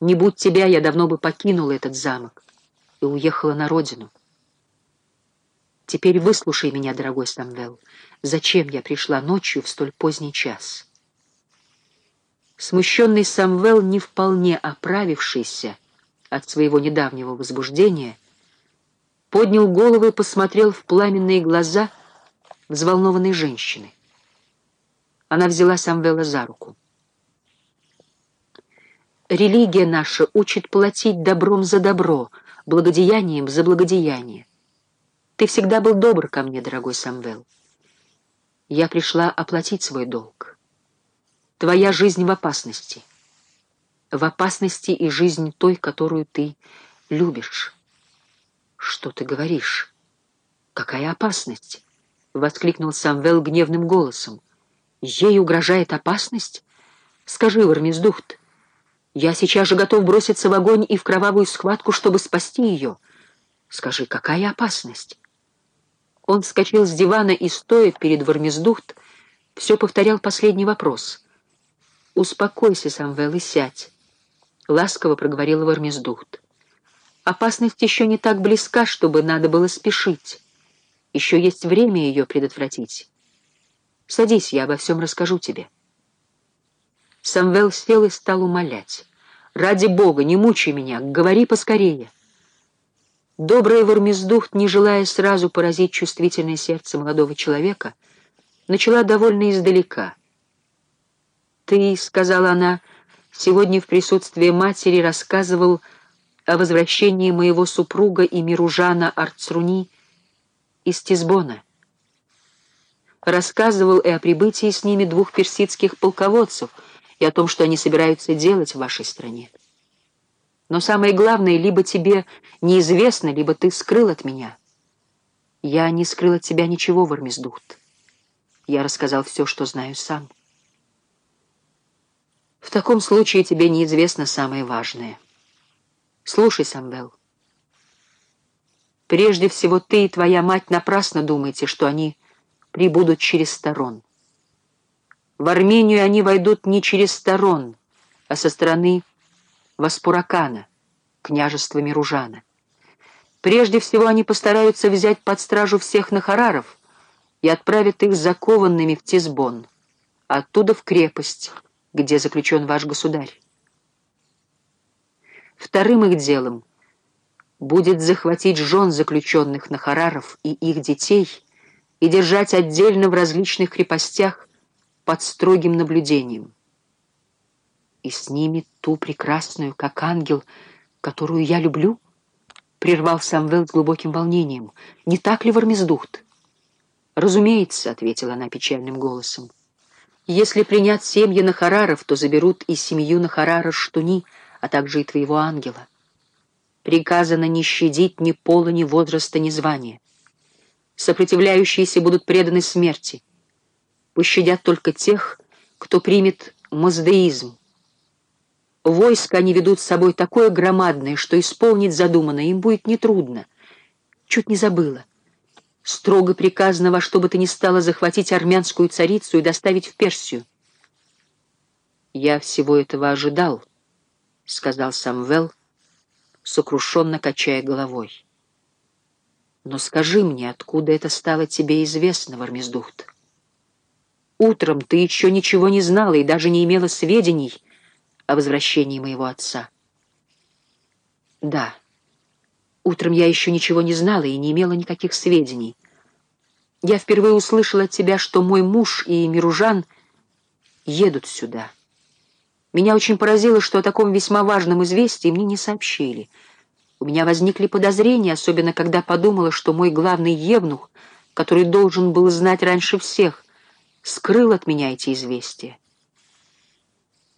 Не будь тебя, я давно бы покинула этот замок и уехала на родину. Теперь выслушай меня, дорогой Самвел. Зачем я пришла ночью в столь поздний час?» Смущенный Самвел, не вполне оправившийся от своего недавнего возбуждения, поднял голову и посмотрел в пламенные глаза взволнованной женщины. Она взяла Самвела за руку. «Религия наша учит платить добром за добро, благодеянием за благодеяние. Ты всегда был добр ко мне, дорогой Самвел. Я пришла оплатить свой долг». Твоя жизнь в опасности. В опасности и жизнь той, которую ты любишь. Что ты говоришь? Какая опасность? Воскликнул Самвел гневным голосом. Ей угрожает опасность? Скажи, Вармездухт, я сейчас же готов броситься в огонь и в кровавую схватку, чтобы спасти ее. Скажи, какая опасность? Он вскочил с дивана и, стоя перед Вармездухт, все повторял последний вопрос — «Успокойся, Самвел, и сядь», — ласково проговорила Вармездухт. «Опасность еще не так близка, чтобы надо было спешить. Еще есть время ее предотвратить. Садись, я обо всем расскажу тебе». Самвел сел и стал умолять. «Ради Бога, не мучай меня, говори поскорее». Добрая Вармездухт, не желая сразу поразить чувствительное сердце молодого человека, начала довольно издалека — «Ты, — сказала она, — сегодня в присутствии матери рассказывал о возвращении моего супруга и Миружана Арцруни из Тисбона. Рассказывал и о прибытии с ними двух персидских полководцев и о том, что они собираются делать в вашей стране. Но самое главное, либо тебе неизвестно, либо ты скрыл от меня. Я не скрыл от тебя ничего, Вармездухт. Я рассказал все, что знаю сам. В таком случае тебе неизвестно самое важное. Слушай, Самвел. Прежде всего, ты и твоя мать напрасно думаете, что они прибудут через сторон. В Армению они войдут не через сторон, а со стороны Васпуракана, княжества Миружана. Прежде всего, они постараются взять под стражу всех нахараров и отправят их закованными в Тизбон, оттуда в крепость, где заключен ваш государь. Вторым их делом будет захватить жен заключенных Нахараров и их детей и держать отдельно в различных крепостях под строгим наблюдением. И с ними ту прекрасную, как ангел, которую я люблю, прервал Самвел с глубоким волнением. Не так ли, Вармездухт? Разумеется, — ответила она печальным голосом. Если принять семьи Нахараров, то заберут и семью Нахарара Штуни, а также и твоего ангела. Приказано не щадить ни пола, ни возраста, ни звания. Сопротивляющиеся будут преданы смерти. Пощадят только тех, кто примет маздеизм. Войско они ведут с собой такое громадное, что исполнить задуманное им будет нетрудно. Чуть не забыла. Строго приказано во что бы то ни стало захватить армянскую царицу и доставить в Персию. «Я всего этого ожидал», — сказал Самвел, сокрушенно качая головой. «Но скажи мне, откуда это стало тебе известно, Вармездухт? Утром ты еще ничего не знала и даже не имела сведений о возвращении моего отца». «Да». Утром я еще ничего не знала и не имела никаких сведений. Я впервые услышала от тебя, что мой муж и Миружан едут сюда. Меня очень поразило, что о таком весьма важном известии мне не сообщили. У меня возникли подозрения, особенно когда подумала, что мой главный евнух, который должен был знать раньше всех, скрыл от меня эти известия.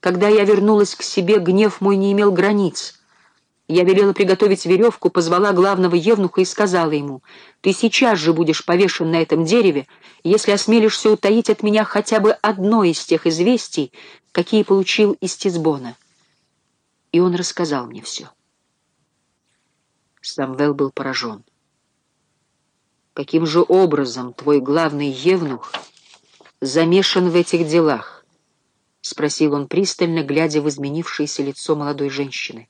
Когда я вернулась к себе, гнев мой не имел границ — я велела приготовить веревку, позвала главного евнуха и сказала ему, «Ты сейчас же будешь повешен на этом дереве, если осмелишься утаить от меня хотя бы одно из тех известий, какие получил из Тизбона». И он рассказал мне все. Самвел был поражен. «Каким же образом твой главный евнух замешан в этих делах?» спросил он пристально, глядя в изменившееся лицо молодой женщины.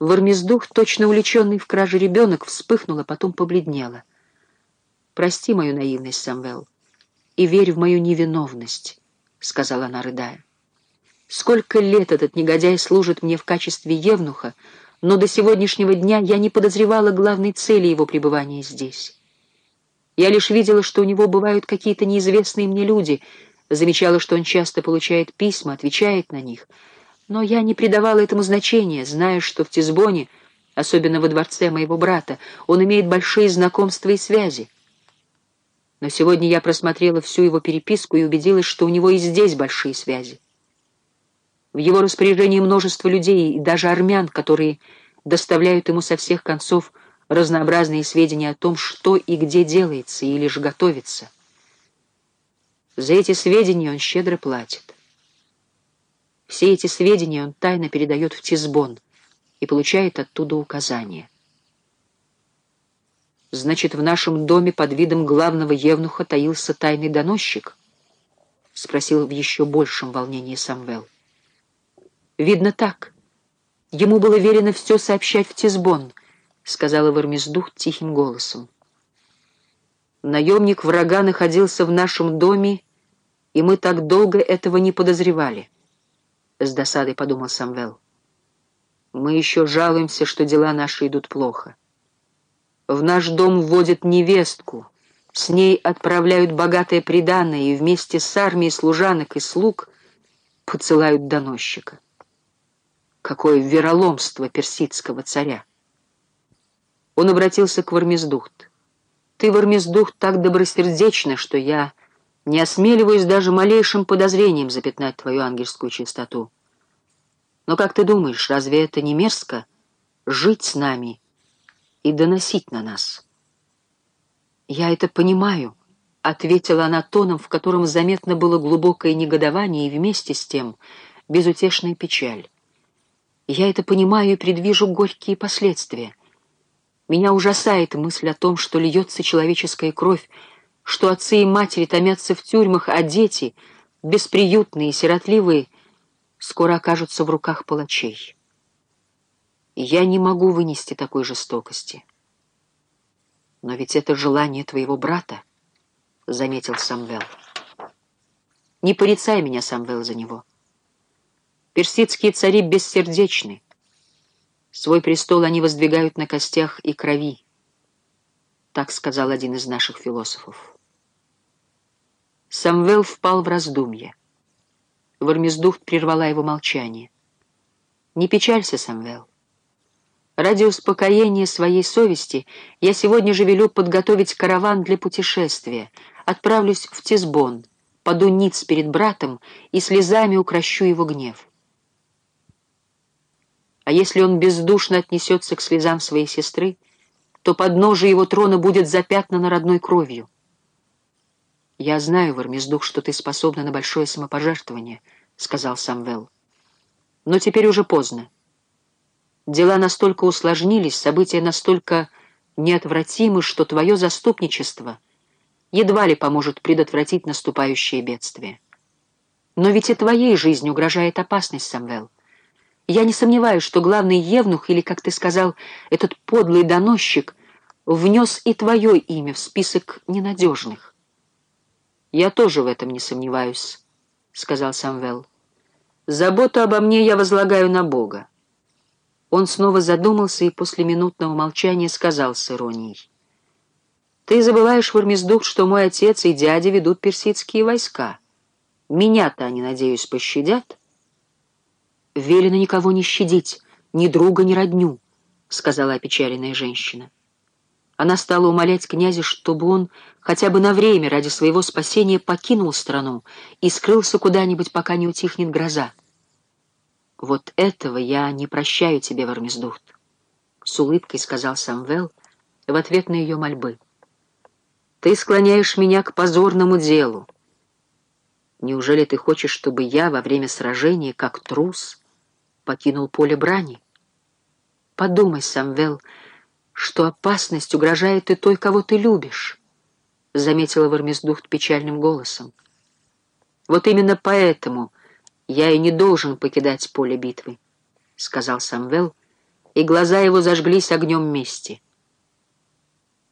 Вармездух, точно увлеченный в краже ребенок, вспыхнула, потом побледнела. «Прости мою наивность, Самвел, и верь в мою невиновность», — сказала она, рыдая. «Сколько лет этот негодяй служит мне в качестве евнуха, но до сегодняшнего дня я не подозревала главной цели его пребывания здесь. Я лишь видела, что у него бывают какие-то неизвестные мне люди, замечала, что он часто получает письма, отвечает на них — но я не придавала этому значения, зная, что в Тисбоне, особенно во дворце моего брата, он имеет большие знакомства и связи. Но сегодня я просмотрела всю его переписку и убедилась, что у него и здесь большие связи. В его распоряжении множество людей и даже армян, которые доставляют ему со всех концов разнообразные сведения о том, что и где делается или же готовится. За эти сведения он щедро платит. Все эти сведения он тайно передает в Тисбон и получает оттуда указания. «Значит, в нашем доме под видом главного евнуха таился тайный доносчик?» — спросил в еще большем волнении Самвел. «Видно так. Ему было верено все сообщать в Тисбон», — сказала Вармездух тихим голосом. «Наемник врага находился в нашем доме, и мы так долго этого не подозревали». — с досадой подумал Самвел. «Мы еще жалуемся, что дела наши идут плохо. В наш дом вводят невестку, с ней отправляют богатое приданое и вместе с армией служанок и слуг поцелают доносчика. Какое вероломство персидского царя!» Он обратился к Вармездухт. «Ты, Вармездухт, так добросердечна, что я не осмеливаюсь даже малейшим подозрением запятнать твою ангельскую чистоту. Но как ты думаешь, разве это не мерзко жить с нами и доносить на нас? Я это понимаю, — ответила она тоном, в котором заметно было глубокое негодование и вместе с тем безутешная печаль. Я это понимаю и предвижу горькие последствия. Меня ужасает мысль о том, что льется человеческая кровь, что отцы и матери томятся в тюрьмах, а дети, бесприютные, сиротливые, скоро окажутся в руках палачей. я не могу вынести такой жестокости. Но ведь это желание твоего брата, — заметил Самвел. Не порицай меня, Самвел, за него. Персидские цари бессердечны. Свой престол они воздвигают на костях и крови. Так сказал один из наших философов. Самвел впал в раздумье. Вармездухт прервала его молчание. «Не печалься, Самвел. Ради успокоения своей совести я сегодня же велю подготовить караван для путешествия. Отправлюсь в Тисбон, паду ниц перед братом и слезами укращу его гнев. А если он бездушно отнесется к слезам своей сестры, то подножие его трона будет запятнано родной кровью. «Я знаю, Вармездух, что ты способна на большое самопожертвование», — сказал Самвел. «Но теперь уже поздно. Дела настолько усложнились, события настолько неотвратимы, что твое заступничество едва ли поможет предотвратить наступающее бедствие. Но ведь и твоей жизни угрожает опасность, Самвел. Я не сомневаюсь, что главный евнух, или, как ты сказал, этот подлый доносчик, внес и твое имя в список ненадежных». «Я тоже в этом не сомневаюсь», — сказал Самвел. «Заботу обо мне я возлагаю на Бога». Он снова задумался и после минутного молчания сказал с иронией. «Ты забываешь, Вармездух, что мой отец и дядя ведут персидские войска. Меня-то они, надеюсь, пощадят?» «Велено никого не щадить, ни друга, ни родню», — сказала опечаленная женщина. Она стала умолять князя, чтобы он хотя бы на время ради своего спасения покинул страну и скрылся куда-нибудь, пока не утихнет гроза. «Вот этого я не прощаю тебе, Вармездухт», — с улыбкой сказал Самвел в ответ на ее мольбы. «Ты склоняешь меня к позорному делу. Неужели ты хочешь, чтобы я во время сражения, как трус, покинул поле брани? Подумай, Самвел, — что опасность угрожает и той, кого ты любишь, — заметила Вармездухт печальным голосом. Вот именно поэтому я и не должен покидать поле битвы, — сказал Самвел, и глаза его зажглись огнем мести.